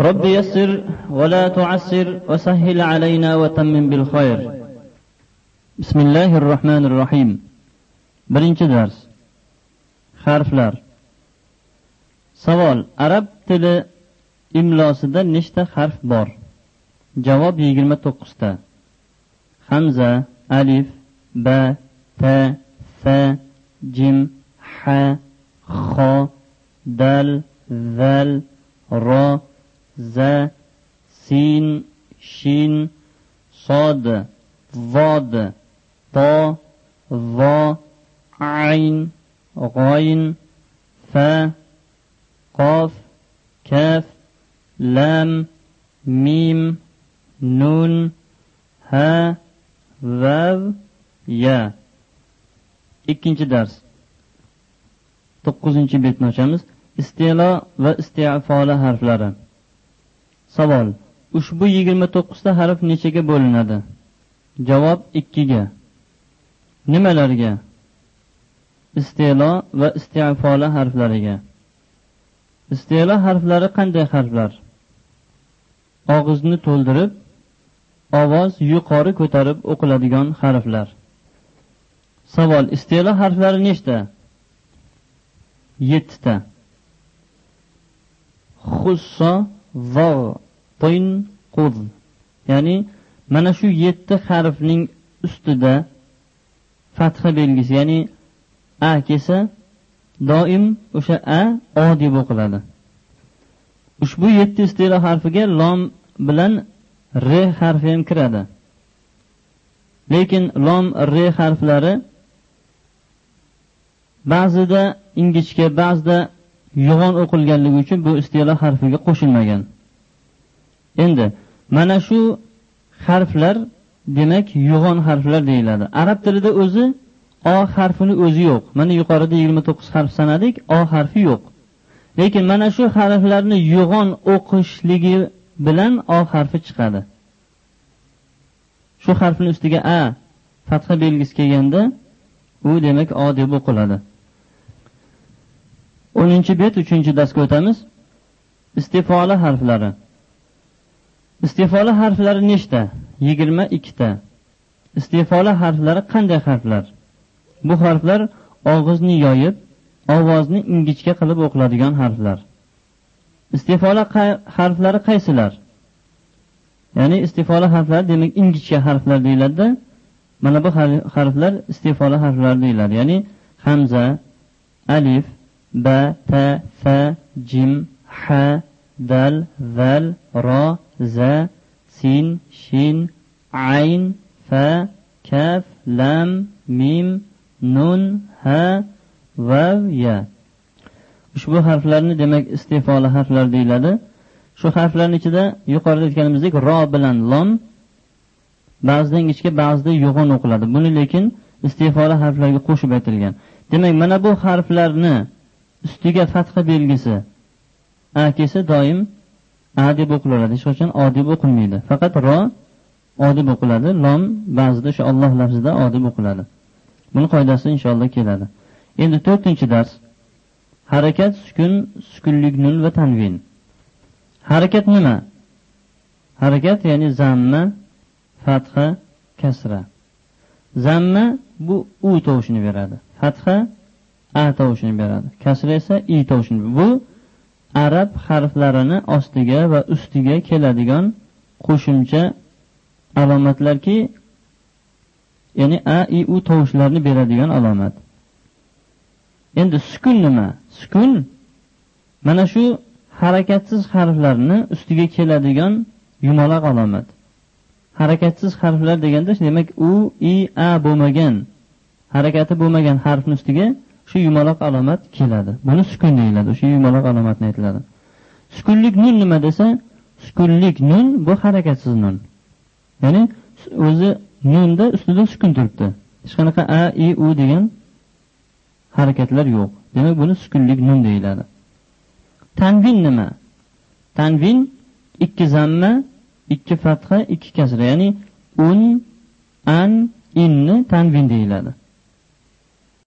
رب يسر ولا تعسر وسهل علينا وتمم بالخير. بسم الله الرحمن الرحيم. برنج درس. خارف لار سوال. عرب تل املاس ده نشته خارف بار. جواب يجرم تقصتا خمزة ألف با تا فا جم ح خ دال ذال را z sin shin sod vod po vo ayn g'oyin fa qof kaf lam mim nun ha vav ya. Ikkinchi dars. To'qqizinchi betni ochamiz istelo va istefoli harflari. Savol. Ushbu 29 ta harf nechaga bo'linadi? Javob 2 ga. nimalarga? Istilo va istifola harflariga. Istilo harflari qanday harflar? Og'izni to'ldirib ovoz yuqori ko'tarib o'qiladigan harflar. Savol. Istilo harflari nechta? 7 ta. xusso va qo'yn ya'ni mana shu yetti harfning ustida fatha belgisi ya'ni a kelsa doim o'sha a o deb o'qiladi. Ushbu yetti istilo harfiga lom bilan r harfi ham kiradi. Lekin lom r harflari ba'zida ingichka ba'zida yo'g'on o'qilganligi uchun bu istilo harfiga qo'shilmagan. Endi mana shu harflar demak yo'g'on harflar deyiladi. Arab tilida o'zi o harfini o'zi yo'q. Mana yuqorida yigirma to'qqiz harf sanadik o harfi yo'q. Lekin mana shu harflarni yo'g'on o'qishligi bilan o harfi chiqadi. Shu harfni ustiga a fatha belgisi kelganda u demak o deb o'qiladi. O'ninchi bet uchinchi darsga o'tamiz. Istifola harflari. Istifola harflari nechta? Yigirma ikkita. Istifola harflari qanday harflar? Bu harflar og'izni yoyib ovozni ingichka qilib o'qiladigan harflar. Istifola harflari qaysilar? Ya'ni istifola harflari demak ingichka harflar deyiladida mana bu harflar istifola harflari deyiladi. Ya'ni hamza alif ba ta fa jim ha dal zal ro za sin shin ayn fa kaf lam mim nun ha vav ya. Ushbu harflarni demak istifoli harflar deyiladi. Shu harflarni ichida yuqorida aytganimizdek ro bilan lom ba'zida ingichka ba'zida yo'g'on o'qiladi. Buni lekin istifoli harflarga qo'shib aytilgan. Demak mana bu harflarni ustiga fatha belgisi a kelsa doim a deb o'qiladi. Hech qachon o deb o'qilmaydi. Faqat ro o deb o'qiladi. Lom ba'zida shu olloh lafzida o deb o'qiladi. Buni qoidasi inshaalloh keladi. Endi to'rtinchi dars. Harakat sukun sukunlik nun va tanvin. Harakat nima? Harakat ya'ni zamma fatha kasra. Zamma bu u tovushini beradi. Fatha a tovushini beradi. Kasra esa i tovushini bu arab harflarini ostiga va ustiga keladigan qo'shimcha alomatlarki ya'ni a i u tovushlarni beradigan alomat. Endi sukun nima? Sukun mana shu harakatsiz harflarni ustiga keladigan yumaloq alomat. Harakatsiz harflar deganda demak u i a bo'lmagan harakati bo'lmagan harfni ustiga shu yumaloq alomat keladi. Buni sukun deyiladi. O'sha yumaloq alomatni aytiladi. Sukunlik nun nima desa sukunlik nun bu harakatsiz nun. Ya'ni o'zi nunda ustida sukun turibdi. Hech qanaqa a i u degan harakatlar yo'q. Demak buni sukunlik nun deyiladi. Tanvin nima? Tanvin ikki zamma ikki fatha ikki kasra. Ya'ni un an inni tanvin deyiladi.